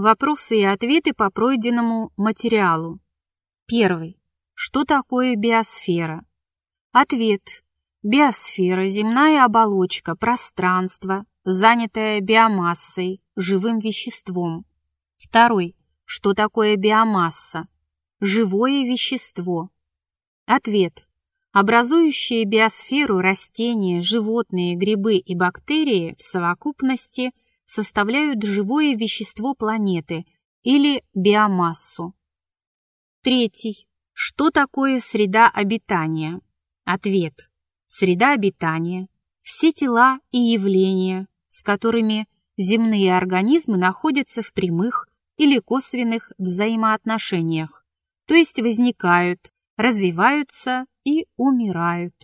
Вопросы и ответы по пройденному материалу. Первый. Что такое биосфера? Ответ. Биосфера – земная оболочка, пространство, занятое биомассой, живым веществом. Второй. Что такое биомасса? Живое вещество. Ответ. Образующие биосферу растения, животные, грибы и бактерии в совокупности составляют живое вещество планеты или биомассу. Третий. Что такое среда обитания? Ответ. Среда обитания – все тела и явления, с которыми земные организмы находятся в прямых или косвенных взаимоотношениях, то есть возникают, развиваются и умирают.